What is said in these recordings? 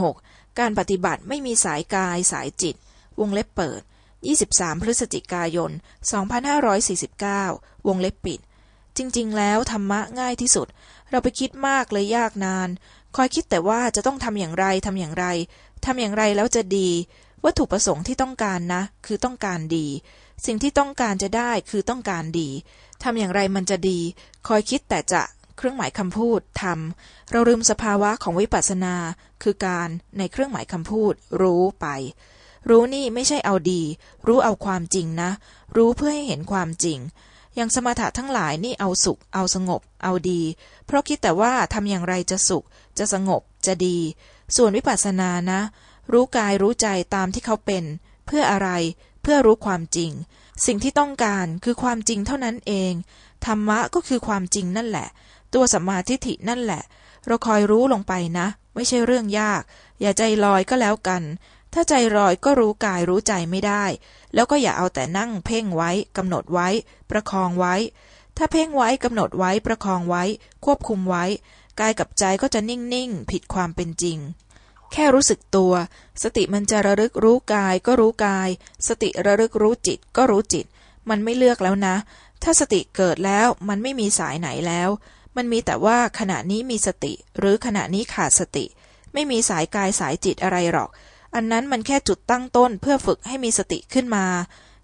3.6 การปฏิบัติไม่มีสายกายสายจิต วงเล็บเปิด 23 พฤศจิกายน 2549 วงเล็บปิด จริง ๆ แล้วธรรมะง่ายที่สุด เราไปคิดมากเลยยากนาน คอยคิดแต่ว่าจะต้องทำอย่างไรทำอย่างไรทำอย่างไรแล้วจะดี วัตถุประสงค์ที่ต้องการนะ คือต้องการดี สิ่งที่ต้องการจะได้คือต้องการดีทำอย่างไรมันจะดี คอยคิดแต่จะ เครื่องหมายคำพูดทำเราลืมสภาวะของวิปัสสนา คือการในเครื่องหมายคำพูด รู้ไป รู้นี่ไม่ใช่เอาดี รู้เอาความจริงนะ รู้เพื่อให้เห็นความจริง อย่างสมถะทั้งหลายนี่เอาสุข เอาสงบ เอาดี เพราะคิดแต่ว่าทำอย่างไรจะสุข จะสงบ จะดี ส่วนวิปัสสนานะ รู้กายรู้ใจตามที่เขาเป็น เพื่ออะไร เพื่อรู้ความจริง สิ่งที่ต้องการคือความจริงเท่านั้นเองธรรมะก็คือความจริงนั่นแหละ ตัวสัมมาทิฏฐินั่นแหละ เราคอยรู้ลงไปนะ ไม่ใช่เรื่องยาก อย่าใจลอยก็แล้วกัน ถ้าใจลอยก็รู้กายรู้ใจไม่ได้ แล้วก็อย่าเอาแต่นั่งเพ่งไว้กำหนดไว้ ประคองไว้ ถ้าเพ่งไว้กำหนดไว้ประคองไว้ ควบคุมไว้ กายกับใจก็จะนิ่งๆผิดความเป็นจริงแค่รู้สึกตัว สติมันจะระลึกรู้กายก็รู้กาย สติระลึกรู้จิตก็รู้จิต มันไม่เลือกแล้วนะ ถ้าสติเกิดแล้วมันไม่มีสายไหนแล้ว มันมีแต่ว่าขณะนี้มีสติ หรือขณะนี้ขาดสติ ไม่มีสายกายสายจิตอะไรหรอก อันนั้นมันแค่จุดตั้งต้นเพื่อฝึกให้มีสติขึ้นมา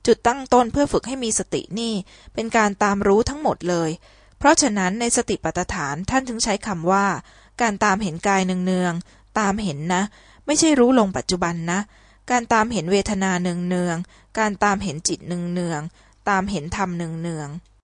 จุดตั้งต้นเพื่อฝึกให้มีสตินี่ เป็นการตามรู้ทั้งหมดเลย เพราะฉะนั้นในสติปัฏฐานท่านถึงใช้คำว่า การตามเห็นกายเนืองๆตามเห็นนะ ไม่ใช่รู้ลงปัจจุบันนะ การตามเห็นเวทนาเนืองๆการตามเห็นจิตเนืองๆตามเห็นธรรมเนืองๆ